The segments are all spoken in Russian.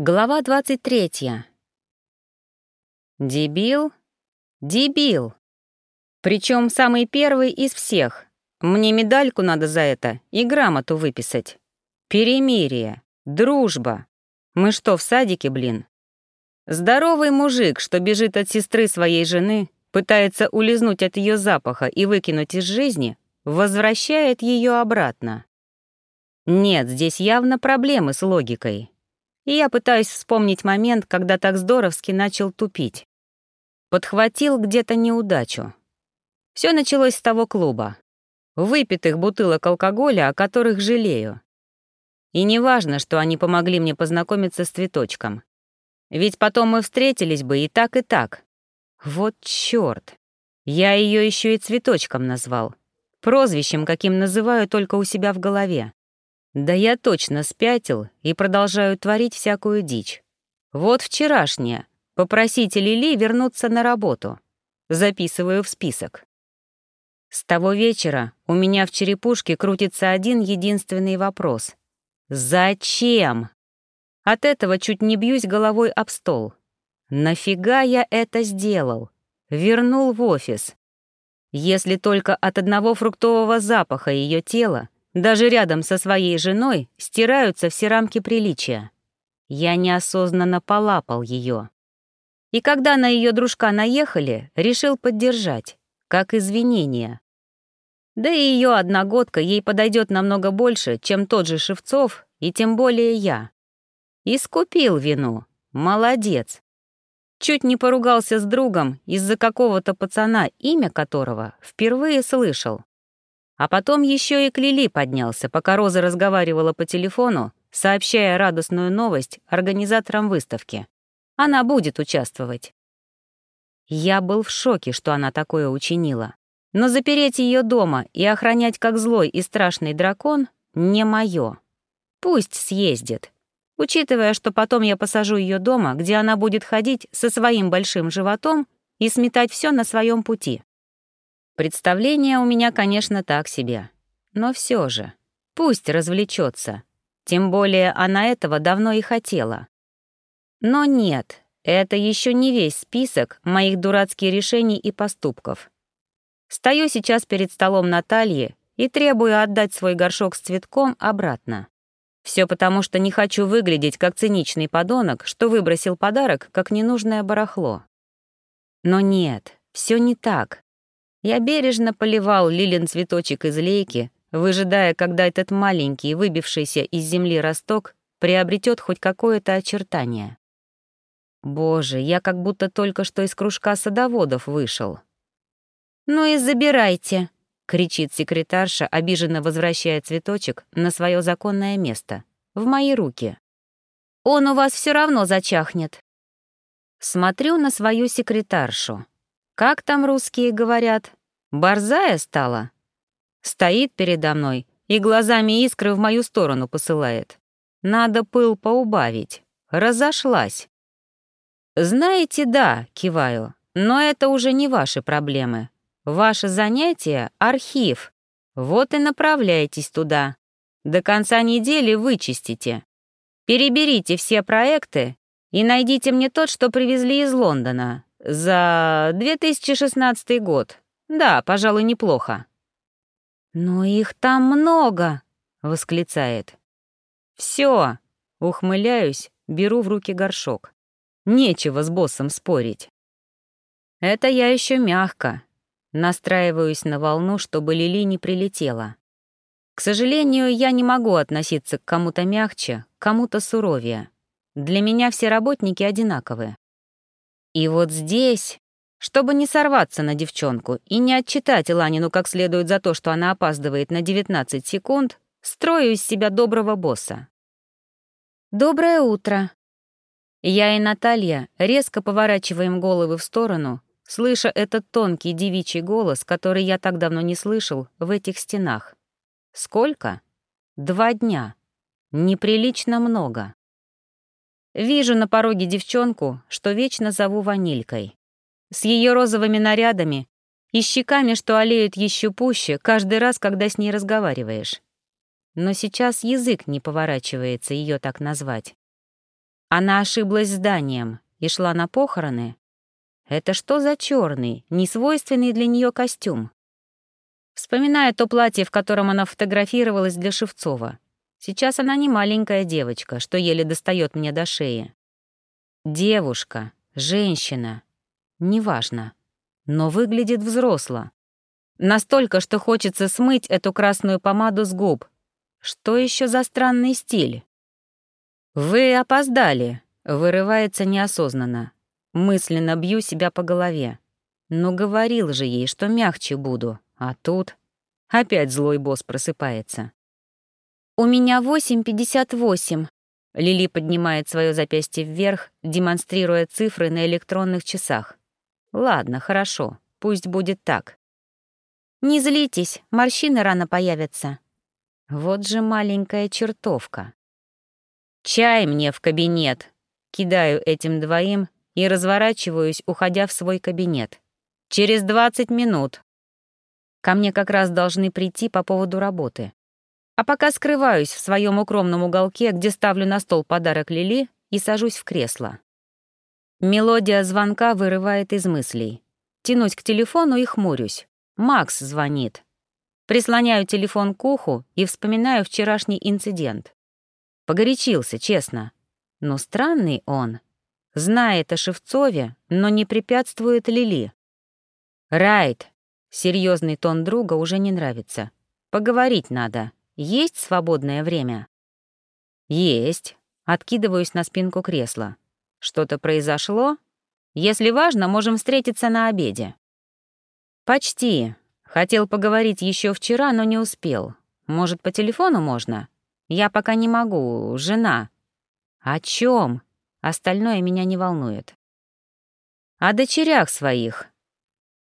Глава 23. Дебил? Дебил. Причем самый первый из всех. Мне медальку надо за это и грамоту выписать. Перемирие, дружба. Мы что, в садике, блин? Здоровый мужик, что бежит от сестры своей жены, пытается улизнуть от ее запаха и выкинуть из жизни, возвращает ее обратно. Нет, здесь явно проблемы с логикой и я пытаюсь вспомнить момент, когда так здоровски начал тупить. Подхватил где-то неудачу. Все началось с того клуба. Выпитых бутылок алкоголя, о которых жалею. И не важно, что они помогли мне познакомиться с цветочком. Ведь потом мы встретились бы и так, и так. Вот чёрт. Я ее еще и цветочком назвал. Прозвищем, каким называю только у себя в голове. Да я точно спятил и продолжаю творить всякую дичь. Вот вчерашнее. Попросите Лили вернуться на работу. Записываю в список. С того вечера у меня в черепушке крутится один единственный вопрос. Зачем? От этого чуть не бьюсь головой об стол. Нафига я это сделал? Вернул в офис. Если только от одного фруктового запаха ее тела даже рядом со своей женой стираются все рамки приличия. Я неосознанно полапал ее. И когда на ее дружка наехали, решил поддержать, как извинение. Да и ее одногодка ей подойдет намного больше, чем тот же Шевцов, и тем более я. Искупил вину. Молодец. Чуть не поругался с другом из-за какого-то пацана, имя которого впервые слышал. А потом еще и к Лили поднялся, пока Роза разговаривала по телефону, сообщая радостную новость организаторам выставки. Она будет участвовать. Я был в шоке, что она такое учинила. Но запереть ее дома и охранять как злой и страшный дракон — не мое. Пусть съездит. Учитывая, что потом я посажу ее дома, где она будет ходить со своим большим животом и сметать все на своем пути. Представление у меня, конечно, так себе. Но все же, пусть развлечется. Тем более она этого давно и хотела. Но нет, это еще не весь список моих дурацких решений и поступков. Стою сейчас перед столом Натальи и требую отдать свой горшок с цветком обратно. Все потому, что не хочу выглядеть как циничный подонок, что выбросил подарок как ненужное барахло. Но нет, все не так. Я бережно поливал Лилин цветочек из лейки, выжидая, когда этот маленький, выбившийся из земли росток приобретет хоть какое-то очертание. Боже, я как будто только что из кружка садоводов вышел. «Ну и забирайте», — кричит секретарша, обиженно возвращая цветочек на свое законное место, в мои руки. «Он у вас все равно зачахнет». Смотрю на свою секретаршу. Как там русские говорят? Борзая стала? Стоит передо мной и глазами искры в мою сторону посылает. Надо пыл поубавить. Разошлась. «Знаете, да», — киваю, «но это уже не ваши проблемы. Ваше занятие — архив. Вот и направляйтесь туда. До конца недели вычистите. Переберите все проекты и найдите мне тот, что привезли из Лондона. За 2016 год. Да, пожалуй, неплохо. «Но их там много!» — восклицает. «Все!» — ухмыляюсь, беру в руки горшок. Нечего с боссом спорить. Это я еще мягко. Настраиваюсь на волну, чтобы Лили не прилетела. К сожалению, я не могу относиться к кому-то мягче, кому-то суровее. Для меня все работники одинаковые. И вот здесь, чтобы не сорваться на девчонку и не отчитать Иланину как следует за то, что она опаздывает на 19 секунд, строю из себя доброго босса. «Доброе утро!» Я и Наталья резко поворачиваем головы в сторону, слыша этот тонкий девичий голос, который я так давно не слышал в этих стенах. Сколько? Два дня. Неприлично много. Вижу на пороге девчонку, что вечно зову Ванилькой. С ее розовыми нарядами и щеками, что олеют еще пуще, каждый раз, когда с ней разговариваешь. Но сейчас язык не поворачивается ее так назвать. Она ошиблась зданием и шла на похороны. Это что за черный, несвойственный для нее костюм? Вспоминая то платье, в котором она фотографировалась для Шевцова. Сейчас она не маленькая девочка, что еле достает мне до шеи. Девушка, женщина, неважно, но выглядит взросло. Настолько, что хочется смыть эту красную помаду с губ. Что еще за странный стиль? «Вы опоздали», — вырывается неосознанно. Мысленно бью себя по голове. Но говорил же ей, что мягче буду, а тут... Опять злой босс просыпается. «У меня 8.58», — Лили поднимает свое запястье вверх, демонстрируя цифры на электронных часах. «Ладно, хорошо, пусть будет так». «Не злитесь, морщины рано появятся». Вот же маленькая чертовка. «Чай мне в кабинет!» Кидаю этим двоим и разворачиваюсь, уходя в свой кабинет. «Через 20 минут!» Ко мне как раз должны прийти по поводу работы. А пока скрываюсь в своем укромном уголке, где ставлю на стол подарок Лили и сажусь в кресло. Мелодия звонка вырывает из мыслей. Тянусь к телефону и хмурюсь. Макс звонит. Прислоняю телефон к уху и вспоминаю вчерашний инцидент. Погорячился, честно. Но странный он. Знает о Шевцове, но не препятствует Лили. «Райт», — серьезный тон друга уже не нравится. «Поговорить надо. Есть свободное время?» «Есть». Откидываюсь на спинку кресла. «Что-то произошло? Если важно, можем встретиться на обеде». «Почти. Хотел поговорить еще вчера, но не успел. Может, по телефону можно?» Я пока не могу, жена. О чем? Остальное меня не волнует. О дочерях своих.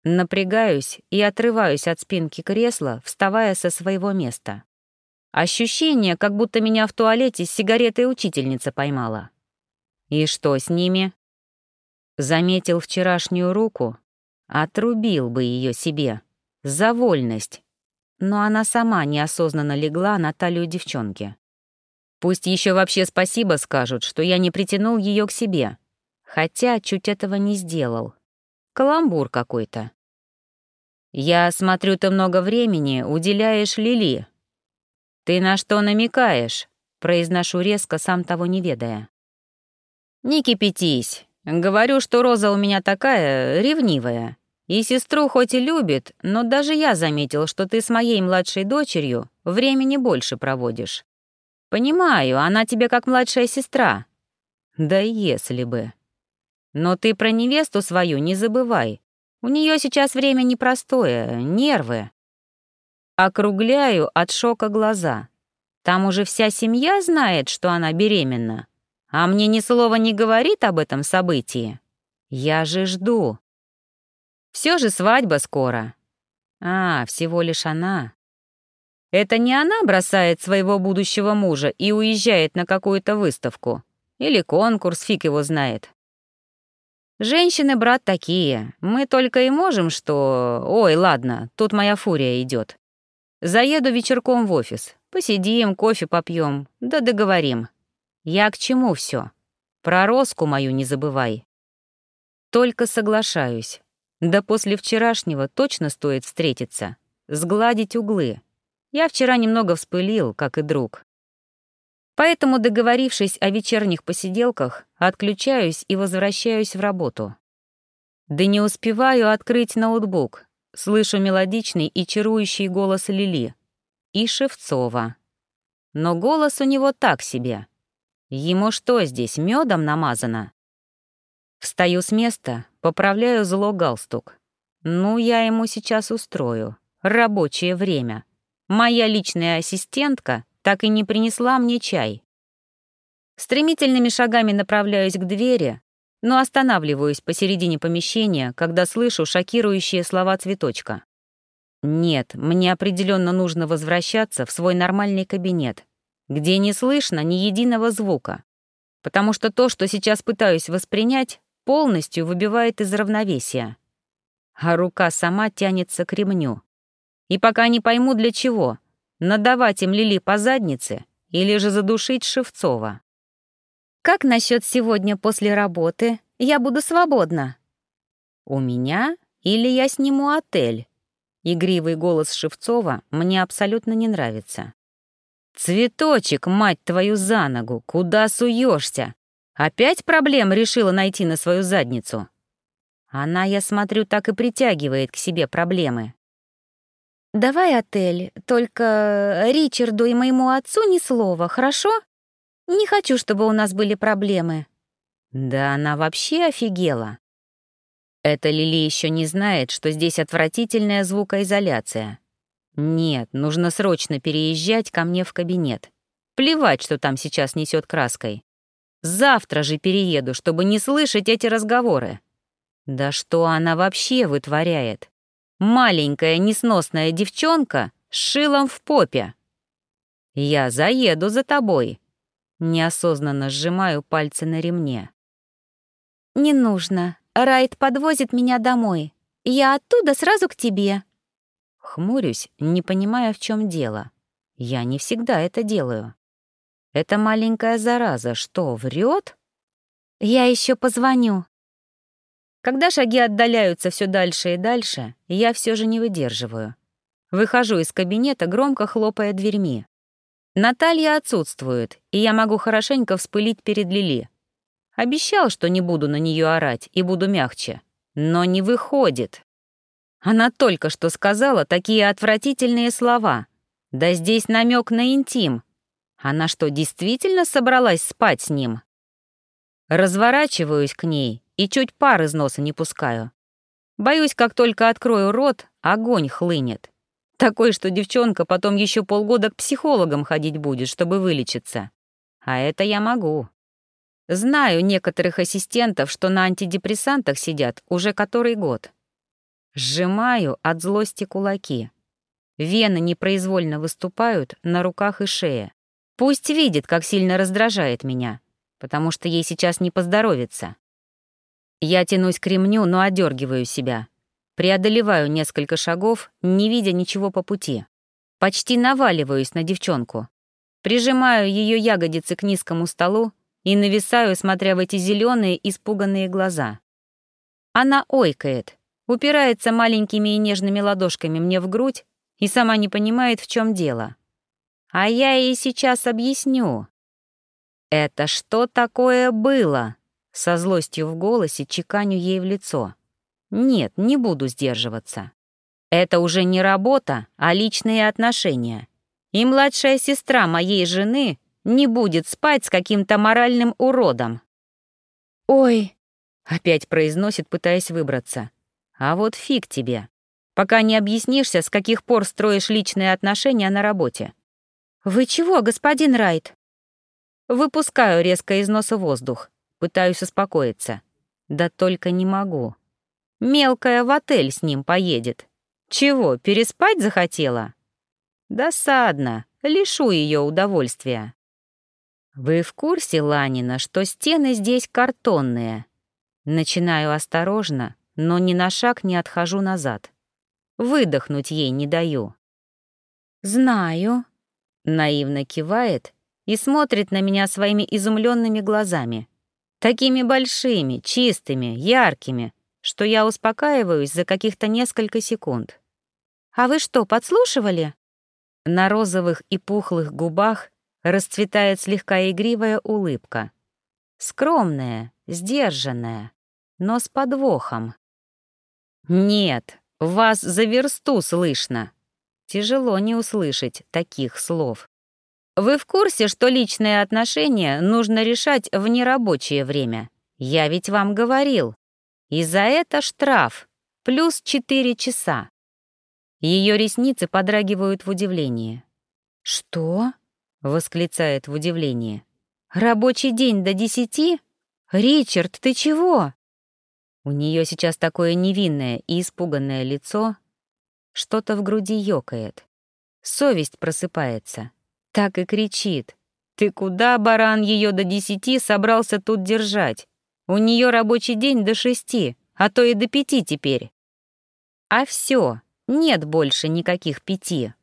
Напрягаюсь и отрываюсь от спинки кресла, вставая со своего места. Ощущение, как будто меня в туалете с сигаретой учительница поймала. И что с ними? Заметил вчерашнюю руку, отрубил бы ее себе. За вольность, но она сама неосознанно легла на талию девчонки. Пусть еще вообще спасибо скажут, что я не притянул ее к себе, хотя чуть этого не сделал. Каламбур какой-то. «Я смотрю, ты много времени уделяешь Лили». «Ты на что намекаешь?» — произношу резко, сам того не ведая. «Не кипятись. Говорю, что Роза у меня такая ревнивая. И сестру хоть и любит, но даже я заметил, что ты с моей младшей дочерью времени больше проводишь. Понимаю, она тебе как младшая сестра. Да если бы. Но ты про невесту свою не забывай. У нее сейчас время непростое, нервы. Округляю от шока глаза. Там уже вся семья знает, что она беременна. А мне ни слова не говорит об этом событии. Я же жду. Все же свадьба скоро. А, всего лишь она. Это не она бросает своего будущего мужа и уезжает на какую-то выставку. Или конкурс, фиг его знает. Женщины, брат, такие. Мы только и можем, что... Ой, ладно, тут моя фурия идет. Заеду вечерком в офис. Посидим, кофе попьем, да договорим. Я к чему все? Про Роску мою не забывай. Только соглашаюсь. Да после вчерашнего точно стоит встретиться, сгладить углы. Я вчера немного вспылил, как и друг. Поэтому, договорившись о вечерних посиделках, отключаюсь и возвращаюсь в работу. Да не успеваю открыть ноутбук. Слышу мелодичный и чарующий голос Лили. И Шевцова. Но голос у него так себе. Ему что здесь, медом намазано? Встаю с места, поправляю зло галстук. Ну, я ему сейчас устрою. Рабочее время. Моя личная ассистентка так и не принесла мне чай. Стремительными шагами направляюсь к двери, но останавливаюсь посередине помещения, когда слышу шокирующие слова цветочка. Нет, мне определенно нужно возвращаться в свой нормальный кабинет, где не слышно ни единого звука, потому что то, что сейчас пытаюсь воспринять, полностью выбивает из равновесия. А рука сама тянется к ремню. И пока не пойму для чего, надавать им Лили по заднице или же задушить Шевцова. как насчет сегодня после работы? Я буду свободна. У меня или я сниму отель? Игривый голос Шевцова мне абсолютно не нравится. «Цветочек, мать твою, за ногу! Куда суешься? Опять проблем решила найти на свою задницу?» Она, я смотрю, так и притягивает к себе проблемы. «Давай отель, только Ричарду и моему отцу ни слова, хорошо? Не хочу, чтобы у нас были проблемы». Да она вообще офигела. Эта Лили еще не знает, что здесь отвратительная звукоизоляция. Нет, нужно срочно переезжать ко мне в кабинет. Плевать, что там сейчас несет краской. Завтра же перееду, чтобы не слышать эти разговоры. Да что она вообще вытворяет? Маленькая несносная девчонка с шилом в попе. Я заеду за тобой. Неосознанно сжимаю пальцы на ремне. «Не нужно. Райт подвозит меня домой. Я оттуда сразу к тебе». Хмурюсь, не понимая, в чем дело. Я не всегда это делаю. Эта маленькая зараза что, врет? Я еще позвоню. Когда шаги отдаляются все дальше и дальше, я все же не выдерживаю. Выхожу из кабинета, громко хлопая дверьми. Наталья отсутствует, и я могу хорошенько вспылить перед Лили. Обещал, что не буду на нее орать и буду мягче. Но не выходит. Она только что сказала такие отвратительные слова. Да здесь намек на интим. Она что, действительно собралась спать с ним? Разворачиваюсь к ней и чуть пар из носа не пускаю. Боюсь, как только открою рот, огонь хлынет. Такой, что девчонка потом еще полгода к психологам ходить будет, чтобы вылечиться. А это я могу. Знаю некоторых ассистентов, что на антидепрессантах сидят уже который год. Сжимаю от злости кулаки. Вены непроизвольно выступают на руках и шее. Пусть видит, как сильно раздражает меня, потому что ей сейчас не поздоровится. Я тянусь к ремню, но одергиваю себя. Преодолеваю несколько шагов, не видя ничего по пути. Почти наваливаюсь на девчонку. Прижимаю ее ягодицы к низкому столу и нависаю, смотря в эти зеленые, испуганные глаза. Она ойкает, упирается маленькими и нежными ладошками мне в грудь и сама не понимает, в чем дело. А я ей сейчас объясню. «Это что такое было?» Со злостью в голосе чеканю ей в лицо. Нет, не буду сдерживаться. Это уже не работа, а личные отношения. И младшая сестра моей жены не будет спать с каким-то моральным уродом. «Ой», — опять произносит, пытаясь выбраться. «А вот фиг тебе. Пока не объяснишься, с каких пор строишь личные отношения на работе». «Вы чего, господин Райт?» Выпускаю резко из носа воздух. Пытаюсь успокоиться. Да только не могу. Мелкая в отель с ним поедет. Чего, переспать захотела? Досадно, лишу ее удовольствия. Вы в курсе, Ланина, что стены здесь картонные? Начинаю осторожно, но ни на шаг не отхожу назад. Выдохнуть ей не даю. «Знаю», — наивно кивает и смотрит на меня своими изумленными глазами. Такими большими, чистыми, яркими, что я успокаиваюсь за каких-то несколько секунд. «А вы что, подслушивали?» На розовых и пухлых губах расцветает слегка игривая улыбка. Скромная, сдержанная, но с подвохом. «Нет, вас за версту слышно». Тяжело не услышать таких слов. Вы в курсе, что личные отношения нужно решать в нерабочее время? Я ведь вам говорил. И за это штраф. Плюс 4 часа. Ее ресницы подрагивают в удивлении. «Что?» — восклицает в удивлении. «Рабочий день до десяти? Ричард, ты чего?» У нее сейчас такое невинное и испуганное лицо. Что-то в груди ёкает. Совесть просыпается. Так и кричит. «Ты куда, баран, ее до десяти собрался тут держать? У нее рабочий день до шести, а то и до пяти теперь. А все, нет больше никаких пяти.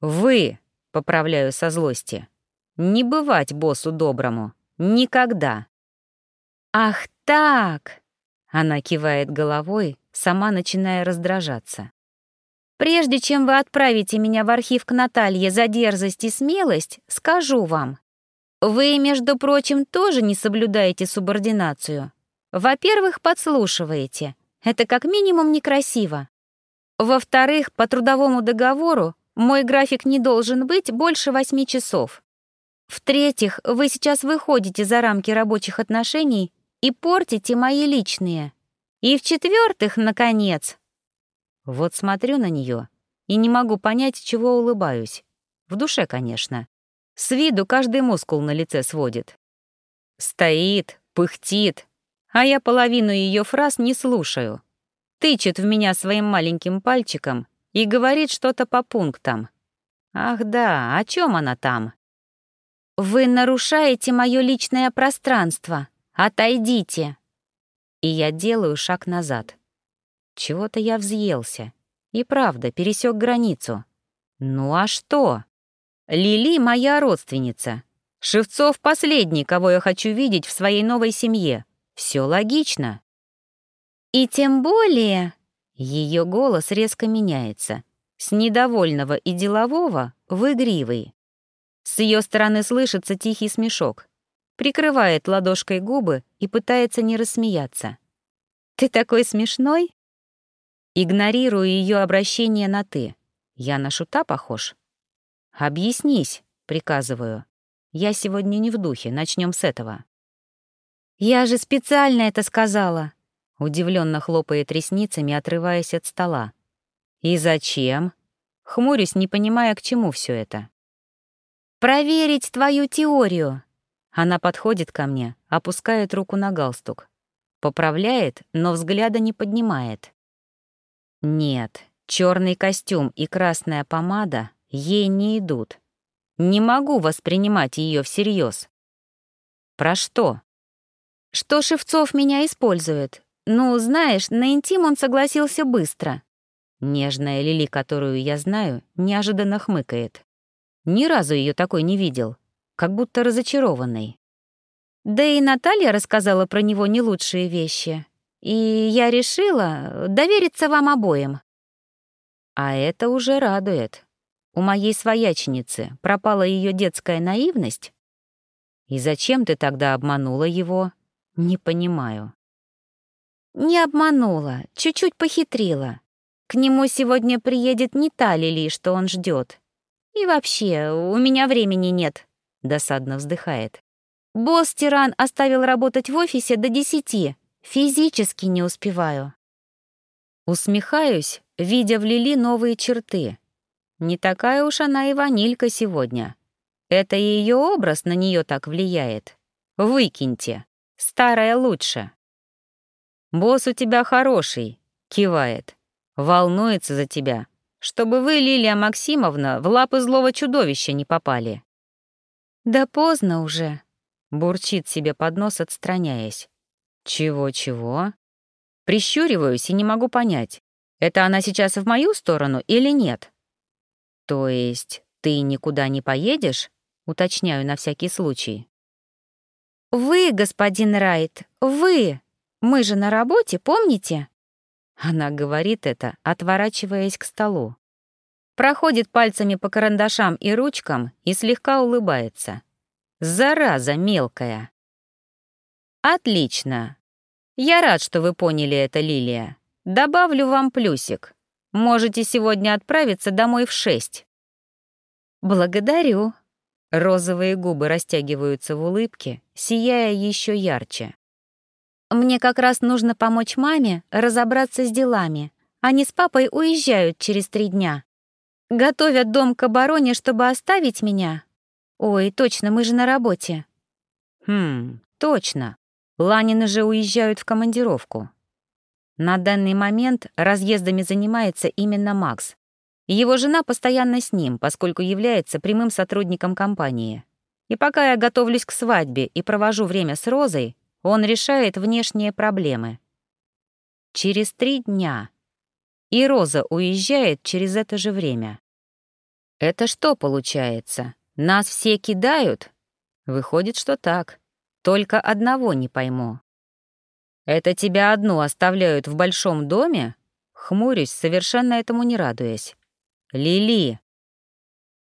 Вы, поправляю со злости, не бывать боссу доброму. Никогда. Ах так! Она кивает головой, сама начиная раздражаться. Прежде чем вы отправите меня в архив к Наталье за дерзость и смелость, скажу вам. Вы, между прочим, тоже не соблюдаете субординацию. Во-первых, подслушиваете. Это как минимум некрасиво. Во-вторых, по трудовому договору мой график не должен быть больше восьми часов. В-третьих, вы сейчас выходите за рамки рабочих отношений и портите мои личные. И в-четвертых, наконец... Вот смотрю на нее и не могу понять, чего улыбаюсь. В душе, конечно. С виду каждый мускул на лице сводит. Стоит, пыхтит, а я половину ее фраз не слушаю. Тычет в меня своим маленьким пальчиком и говорит что-то по пунктам. Ах да, о чем она там? «Вы нарушаете мое личное пространство. Отойдите!» И я делаю шаг назад. Чего-то я взъелся. И правда, пересек границу. Ну а что? Лили — моя родственница. Шевцов — последний, кого я хочу видеть в своей новой семье. Все логично. И тем более... Ее голос резко меняется. С недовольного и делового в игривый. С ее стороны слышится тихий смешок. Прикрывает ладошкой губы и пытается не рассмеяться. «Ты такой смешной?» Игнорирую ее обращение на «ты». Я на шута похож? «Объяснись», — приказываю. «Я сегодня не в духе, начнем с этого». «Я же специально это сказала», — удивленно хлопает ресницами, отрываясь от стола. «И зачем?» Хмурюсь, не понимая, к чему все это. «Проверить твою теорию». Она подходит ко мне, опускает руку на галстук. Поправляет, но взгляда не поднимает. Нет, черный костюм и красная помада ей не идут. Не могу воспринимать ее всерьез. Про что? Что Шевцов меня использует. Ну, знаешь, на интим он согласился быстро. Нежная Лили, которую я знаю, неожиданно хмыкает. Ни разу ее такой не видел, как будто разочарованной. Да и Наталья рассказала про него не лучшие вещи. И я решила довериться вам обоим. А это уже радует. У моей свояченицы пропала ее детская наивность? И зачем ты тогда обманула его? Не понимаю. Не обманула, чуть-чуть похитрила. К нему сегодня приедет не та Лили, что он ждет. И вообще, у меня времени нет, досадно вздыхает. Босс-тиран оставил работать в офисе до десяти. Физически не успеваю. Усмехаюсь, видя в Лили новые черты. Не такая уж она и ванилька сегодня. Это ее образ на нее так влияет. Выкиньте. Старая лучше. «Босс у тебя хороший», — кивает. «Волнуется за тебя, чтобы вы, Лилия Максимовна, в лапы злого чудовища не попали». «Да поздно уже», — бурчит себе под нос, отстраняясь. «Чего-чего?» Прищуриваюсь и не могу понять, это она сейчас в мою сторону или нет? То есть ты никуда не поедешь? Уточняю на всякий случай. «Вы, господин Райт, вы! Мы же на работе, помните?» Она говорит это, отворачиваясь к столу. Проходит пальцами по карандашам и ручкам и слегка улыбается. «Зараза мелкая!» «Отлично! Я рад, что вы поняли это, Лилия. Добавлю вам плюсик. Можете сегодня отправиться домой в шесть». «Благодарю», Розовые губы растягиваются в улыбке, сияя еще ярче. «Мне как раз нужно помочь маме разобраться с делами. Они с папой уезжают через три дня. Готовят дом к обороне, чтобы оставить меня. Ой, точно, мы же на работе». «Хм, точно. Ланины же уезжают в командировку. На данный момент разъездами занимается именно Макс, его жена постоянно с ним, поскольку является прямым сотрудником компании. И пока я готовлюсь к свадьбе и провожу время с Розой, он решает внешние проблемы. Через три дня. И Роза уезжает через это же время. Это что получается? Нас все кидают? Выходит, что так. Только одного не пойму. «Это тебя одну оставляют в большом доме?» Хмурюсь, совершенно этому не радуясь. «Лили!»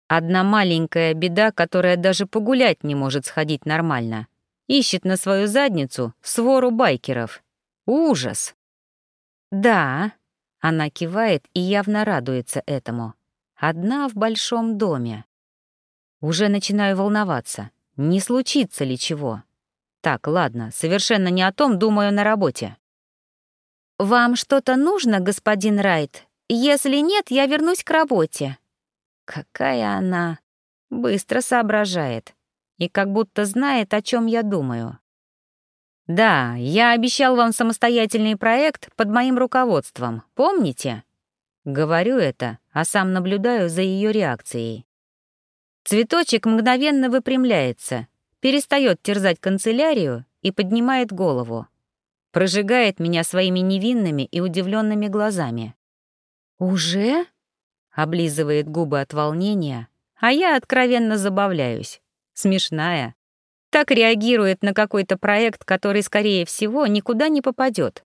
Одна маленькая беда, которая даже погулять не может сходить нормально. Ищет на свою задницу свору байкеров. Ужас! «Да», — она кивает и явно радуется этому. «Одна в большом доме». Уже начинаю волноваться, не случится ли чего. Так, ладно, совершенно не о том думаю на работе. «Вам что-то нужно, господин Райт? Если нет, я вернусь к работе». Какая она быстро соображает и как будто знает, о чем я думаю. «Да, я обещал вам самостоятельный проект под моим руководством, помните?» Говорю это, а сам наблюдаю за ее реакцией. Цветочек мгновенно выпрямляется, перестает терзать канцелярию и поднимает голову. Прожигает меня своими невинными и удивленными глазами. «Уже?» — облизывает губы от волнения, а я откровенно забавляюсь. Смешная. Так реагирует на какой-то проект, который, скорее всего, никуда не попадет.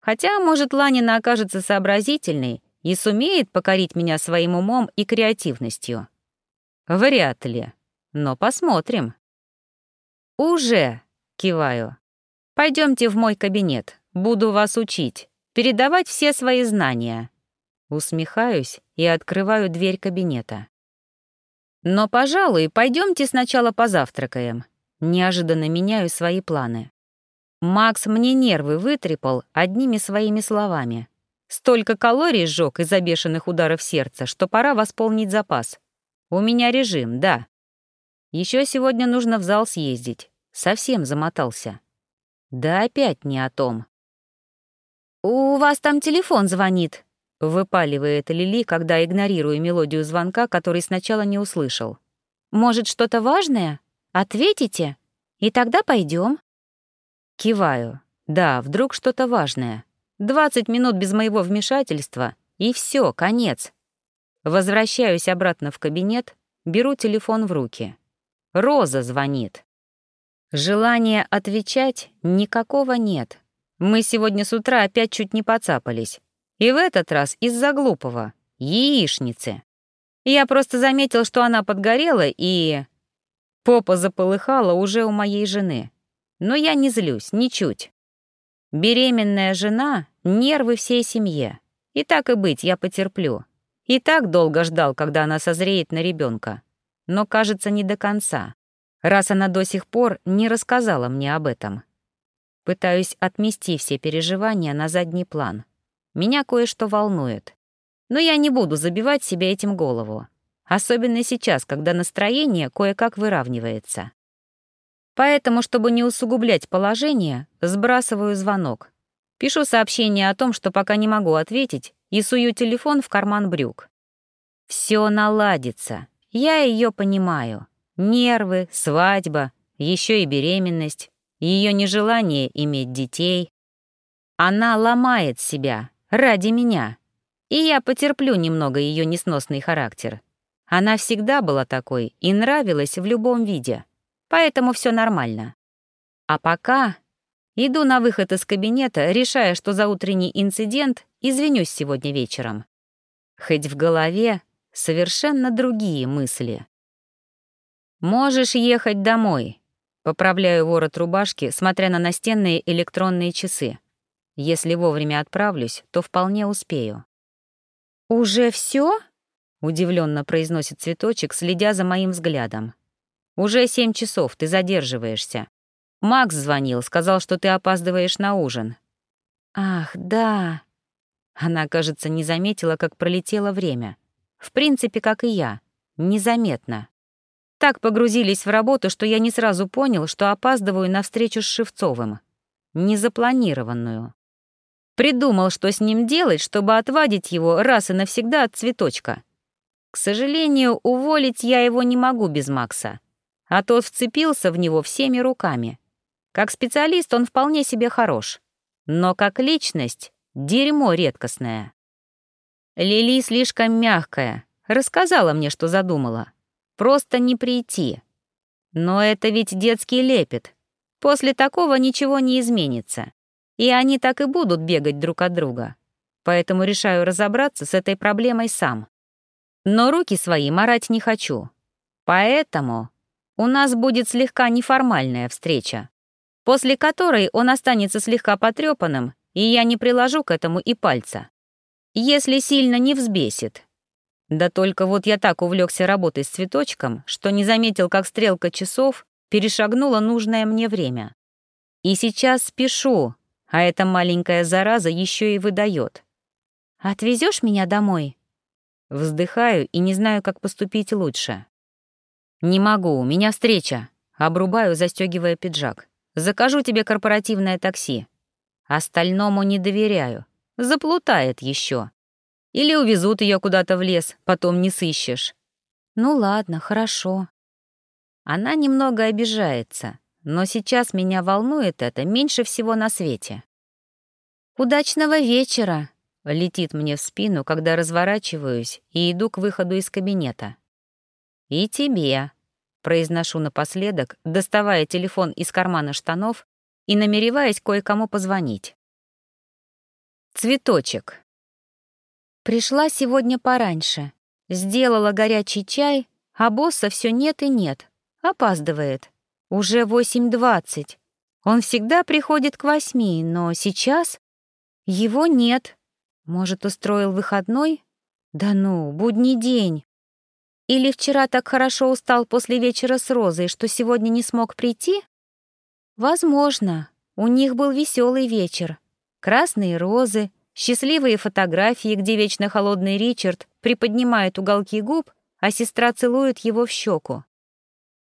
Хотя, может, Ланина окажется сообразительной и сумеет покорить меня своим умом и креативностью. Вряд ли. Но посмотрим. «Уже!» — киваю. Пойдемте в мой кабинет. Буду вас учить. Передавать все свои знания». Усмехаюсь и открываю дверь кабинета. «Но, пожалуй, пойдемте сначала позавтракаем». Неожиданно меняю свои планы. Макс мне нервы вытрепал одними своими словами. Столько калорий сжег из-за бешеных ударов сердца, что пора восполнить запас. У меня режим, да. Еще сегодня нужно в зал съездить. Совсем замотался. Да опять не о том. «У вас там телефон звонит», — выпаливает Лили, когда игнорирую мелодию звонка, который сначала не услышал. «Может, что-то важное? Ответите? И тогда пойдем. Киваю. Да, вдруг что-то важное. Двадцать минут без моего вмешательства, и все, конец. Возвращаюсь обратно в кабинет, беру телефон в руки. Роза звонит. Желания отвечать никакого нет. Мы сегодня с утра опять чуть не поцапались. И в этот раз из-за глупого. Яичницы. Я просто заметил, что она подгорела, и... Попа заполыхала уже у моей жены. Но я не злюсь, ничуть. Беременная жена — нервы всей семье. И так и быть, я потерплю. И так долго ждал, когда она созреет на ребенка. Но, кажется, не до конца раз она до сих пор не рассказала мне об этом. Пытаюсь отмести все переживания на задний план. Меня кое-что волнует. Но я не буду забивать себе этим голову. Особенно сейчас, когда настроение кое-как выравнивается. Поэтому, чтобы не усугублять положение, сбрасываю звонок. Пишу сообщение о том, что пока не могу ответить, и сую телефон в карман брюк. Все наладится. Я ее понимаю. Нервы, свадьба, еще и беременность, ее нежелание иметь детей. Она ломает себя ради меня, и я потерплю немного ее несносный характер. Она всегда была такой и нравилась в любом виде, поэтому все нормально. А пока иду на выход из кабинета, решая, что за утренний инцидент извинюсь сегодня вечером. Хоть в голове совершенно другие мысли. «Можешь ехать домой», — поправляю ворот рубашки, смотря на настенные электронные часы. Если вовремя отправлюсь, то вполне успею. «Уже все? удивленно произносит цветочек, следя за моим взглядом. «Уже семь часов, ты задерживаешься. Макс звонил, сказал, что ты опаздываешь на ужин». «Ах, да». Она, кажется, не заметила, как пролетело время. В принципе, как и я. Незаметно. Так погрузились в работу, что я не сразу понял, что опаздываю на встречу с Шевцовым. Незапланированную. Придумал, что с ним делать, чтобы отвадить его раз и навсегда от цветочка. К сожалению, уволить я его не могу без Макса. А тот вцепился в него всеми руками. Как специалист он вполне себе хорош. Но как личность — дерьмо редкостное. Лили слишком мягкая, рассказала мне, что задумала. Просто не прийти. Но это ведь детский лепет. После такого ничего не изменится, и они так и будут бегать друг от друга. Поэтому решаю разобраться с этой проблемой сам. Но руки свои марать не хочу. Поэтому у нас будет слегка неформальная встреча, после которой он останется слегка потрепанным, и я не приложу к этому и пальца. Если сильно не взбесит. Да только вот я так увлекся работой с цветочком, что не заметил, как стрелка часов перешагнула нужное мне время. И сейчас спешу, а эта маленькая зараза еще и выдает. «Отвезешь меня домой?» Вздыхаю и не знаю, как поступить лучше. «Не могу, у меня встреча», — обрубаю, застегивая пиджак. «Закажу тебе корпоративное такси. Остальному не доверяю. Заплутает еще. Или увезут ее куда-то в лес, потом не сыщешь». «Ну ладно, хорошо», она немного обижается, но сейчас меня волнует это меньше всего на свете. «Удачного вечера!» — летит мне в спину, когда разворачиваюсь и иду к выходу из кабинета. «И тебе», — произношу напоследок, доставая телефон из кармана штанов и намереваясь кое-кому позвонить. Цветочек. Пришла сегодня пораньше. Сделала горячий чай, а босса все нет и нет. Опаздывает. Уже 8.20. Он всегда приходит к восьми, но сейчас его нет. Может, устроил выходной? Да ну, будний день. Или вчера так хорошо устал после вечера с Розой, что сегодня не смог прийти? Возможно. У них был веселый вечер. Красные розы, счастливые фотографии, где вечно холодный Ричард приподнимает уголки губ, а сестра целует его в щеку.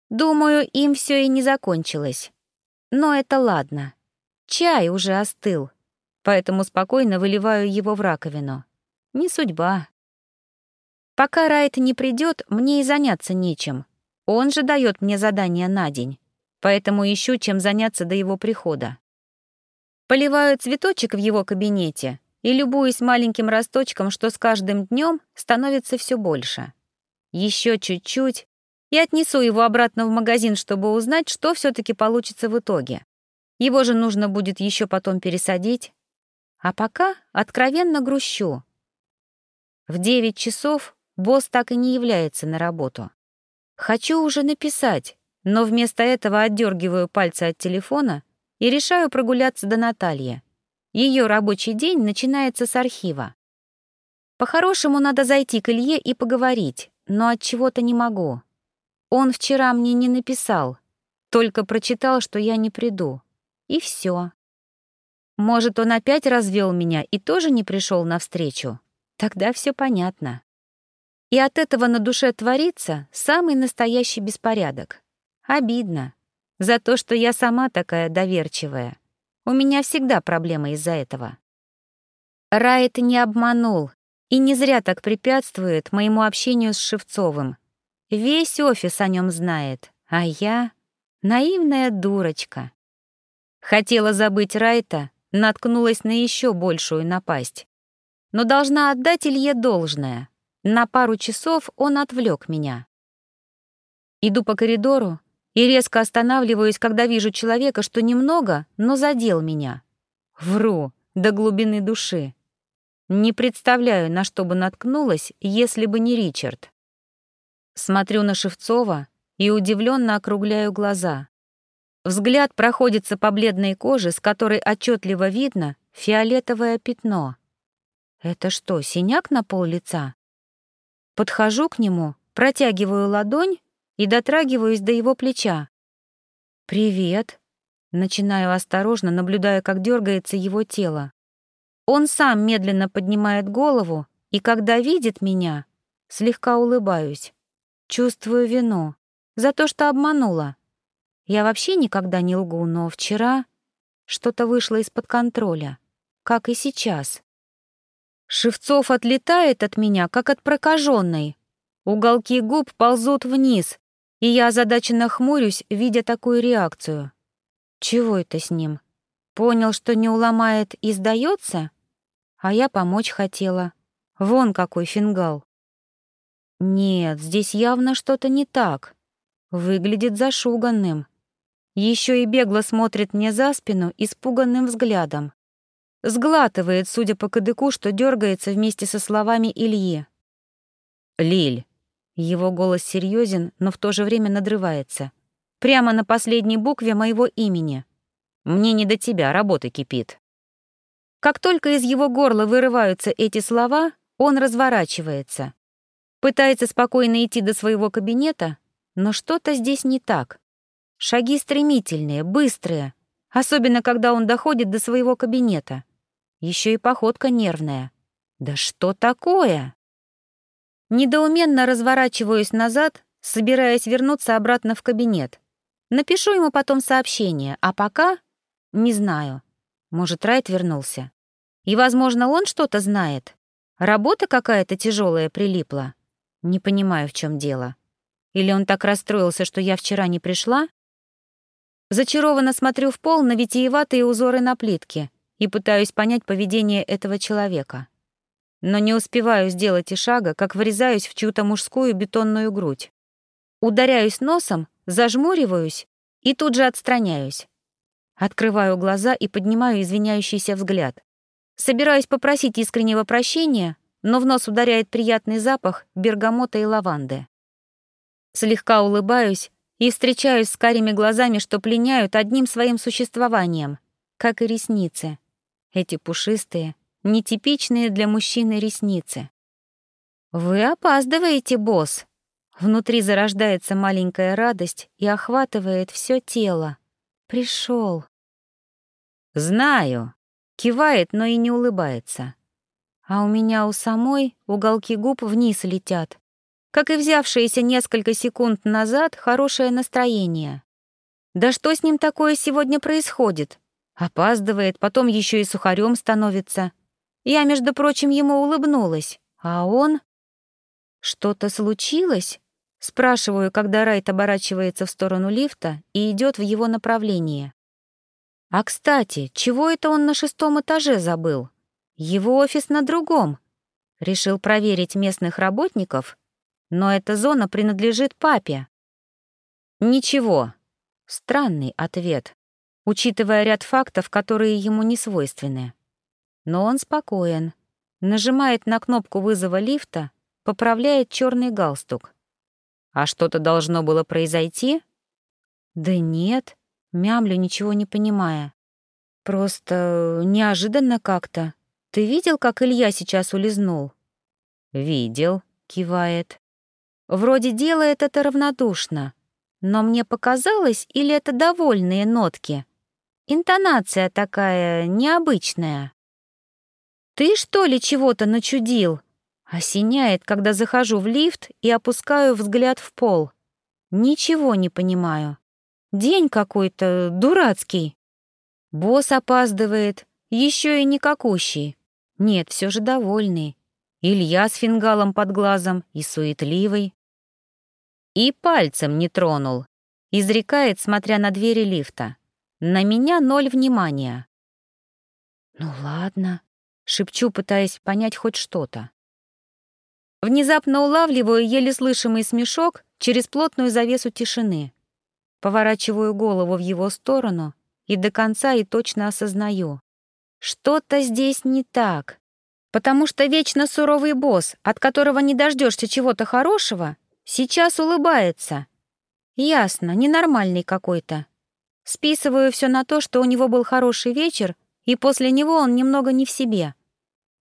Думаю, им все и не закончилось. Но это ладно. Чай уже остыл, поэтому спокойно выливаю его в раковину. Не судьба. Пока Райт не придет, мне и заняться нечем. Он же дает мне задание на день, поэтому ищу, чем заняться до его прихода. Поливаю цветочек в его кабинете и любуюсь маленьким росточком, что с каждым днем становится все больше. Еще чуть-чуть, и отнесу его обратно в магазин, чтобы узнать, что все таки получится в итоге. Его же нужно будет еще потом пересадить. А пока откровенно грущу. В 9 часов босс так и не является на работу. Хочу уже написать, но вместо этого отдергиваю пальцы от телефона и решаю прогуляться до Натальи. Ее рабочий день начинается с архива. По-хорошему надо зайти к Илье и поговорить, но от чего-то не могу. Он вчера мне не написал, только прочитал, что я не приду. И все. Может, он опять развел меня и тоже не пришел навстречу? Тогда все понятно. И от этого на душе творится самый настоящий беспорядок. Обидно. За то, что я сама такая доверчивая. У меня всегда проблемы из-за этого. Райт не обманул и не зря так препятствует моему общению с Шевцовым, Весь офис о нем знает, а я — наивная дурочка. Хотела забыть Райта, наткнулась на еще большую напасть. Но должна отдать Илье должное. На пару часов он отвлек меня. Иду по коридору и резко останавливаюсь, когда вижу человека, что немного, но задел меня. Вру до глубины души. Не представляю, на что бы наткнулась, если бы не Ричард. Смотрю на Шевцова и удивленно округляю глаза. Взгляд проходится по бледной коже, с которой отчетливо видно фиолетовое пятно. Это что, синяк на пол лица? Подхожу к нему, протягиваю ладонь и дотрагиваюсь до его плеча. «Привет», — начинаю осторожно, наблюдая, как дергается его тело. Он сам медленно поднимает голову, и когда видит меня, слегка улыбаюсь. Чувствую вину за то, что обманула. Я вообще никогда не лгу, но вчера что-то вышло из-под контроля, как и сейчас. Шевцов отлетает от меня, как от прокаженной. Уголки губ ползут вниз, и я озадаченно хмурюсь, видя такую реакцию. Чего это с ним? Понял, что не уломает и сдается? А я помочь хотела. Вон какой фингал. Нет, здесь явно что-то не так. Выглядит зашуганным. Еще и бегло смотрит мне за спину испуганным взглядом. Сглатывает, судя по кадыку, что дергается вместе со словами Ильи. «Лиль». Его голос серьезен, но в то же время надрывается. Прямо на последней букве моего имени. «Мне не до тебя, работа кипит». Как только из его горла вырываются эти слова, он разворачивается. Пытается спокойно идти до своего кабинета, но что-то здесь не так. Шаги стремительные, быстрые, особенно когда он доходит до своего кабинета. Еще и походка нервная. Да что такое? Недоуменно разворачиваюсь назад, собираясь вернуться обратно в кабинет. Напишу ему потом сообщение, а пока... Не знаю. Может, Райт вернулся. И, возможно, он что-то знает. Работа какая-то тяжелая прилипла. Не понимаю, в чем дело. Или он так расстроился, что я вчера не пришла? Зачарованно смотрю в пол на витиеватые узоры на плитке и пытаюсь понять поведение этого человека. Но не успеваю сделать и шага, как врезаюсь в чью-то мужскую бетонную грудь. Ударяюсь носом, зажмуриваюсь и тут же отстраняюсь. Открываю глаза и поднимаю извиняющийся взгляд. Собираюсь попросить искреннего прощения, но в нос ударяет приятный запах бергамота и лаванды. Слегка улыбаюсь и встречаюсь с карими глазами, что пленяют одним своим существованием, как и ресницы. Эти пушистые, нетипичные для мужчины ресницы. «Вы опаздываете, босс!» Внутри зарождается маленькая радость и охватывает все тело. Пришел. «Знаю», — кивает, но и не улыбается. А у меня у самой уголки губ вниз летят, как и взявшееся несколько секунд назад хорошее настроение. Да что с ним такое сегодня происходит? Опаздывает, потом еще и сухарем становится. Я, между прочим, ему улыбнулась, а он... Что-то случилось? Спрашиваю, когда Райт оборачивается в сторону лифта и идет в его направлении. А, кстати, чего это он на шестом этаже забыл? Его офис на другом. Решил проверить местных работников, но эта зона принадлежит папе. Ничего. Странный ответ учитывая ряд фактов, которые ему не свойственны. Но он спокоен, нажимает на кнопку вызова лифта, поправляет черный галстук. А что-то должно было произойти? Да нет, мямлю, ничего не понимая. Просто неожиданно как-то. Ты видел, как Илья сейчас улизнул? Видел, кивает. Вроде делает это равнодушно, но мне показалось, или это довольные нотки? Интонация такая необычная. «Ты, что ли, чего-то начудил?» Осеняет, когда захожу в лифт и опускаю взгляд в пол. Ничего не понимаю. День какой-то дурацкий. Босс опаздывает, еще и никакущий. Нет, все же довольный. Илья с фингалом под глазом и суетливый. И пальцем не тронул, изрекает, смотря на двери лифта. На меня ноль внимания. «Ну ладно», — шепчу, пытаясь понять хоть что-то. Внезапно улавливаю еле слышимый смешок через плотную завесу тишины. Поворачиваю голову в его сторону и до конца и точно осознаю. Что-то здесь не так. Потому что вечно суровый босс, от которого не дождешься чего-то хорошего, сейчас улыбается. Ясно, ненормальный какой-то. Списываю все на то, что у него был хороший вечер, и после него он немного не в себе.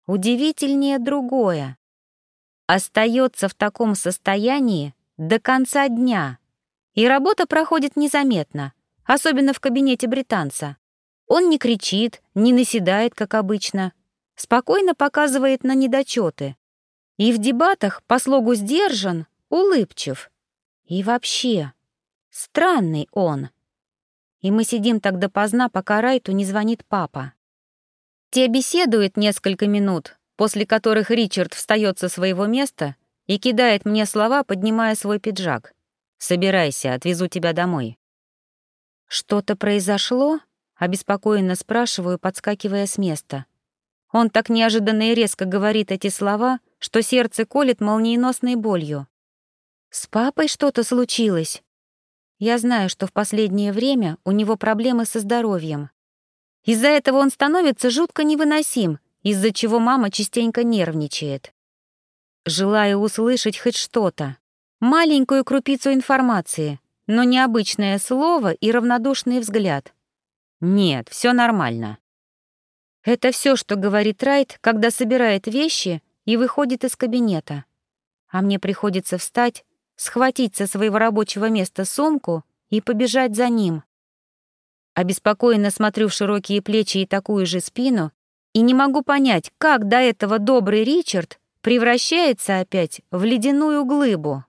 Удивительнее другое. Остается в таком состоянии до конца дня. И работа проходит незаметно, особенно в кабинете британца. Он не кричит, не наседает, как обычно. Спокойно показывает на недочеты. И в дебатах по слогу сдержан, улыбчив. И вообще, странный он и мы сидим так допоздна, пока Райту не звонит папа. Те беседуют несколько минут, после которых Ричард встает со своего места и кидает мне слова, поднимая свой пиджак. «Собирайся, отвезу тебя домой». «Что-то произошло?» — обеспокоенно спрашиваю, подскакивая с места. Он так неожиданно и резко говорит эти слова, что сердце колет молниеносной болью. «С папой что-то случилось?» Я знаю, что в последнее время у него проблемы со здоровьем. Из-за этого он становится жутко невыносим, из-за чего мама частенько нервничает. Желаю услышать хоть что-то, маленькую крупицу информации, но необычное слово и равнодушный взгляд. Нет, все нормально. Это все, что говорит Райт, когда собирает вещи и выходит из кабинета. А мне приходится встать, схватить со своего рабочего места сумку и побежать за ним. Обеспокоенно смотрю в широкие плечи и такую же спину и не могу понять, как до этого добрый Ричард превращается опять в ледяную глыбу.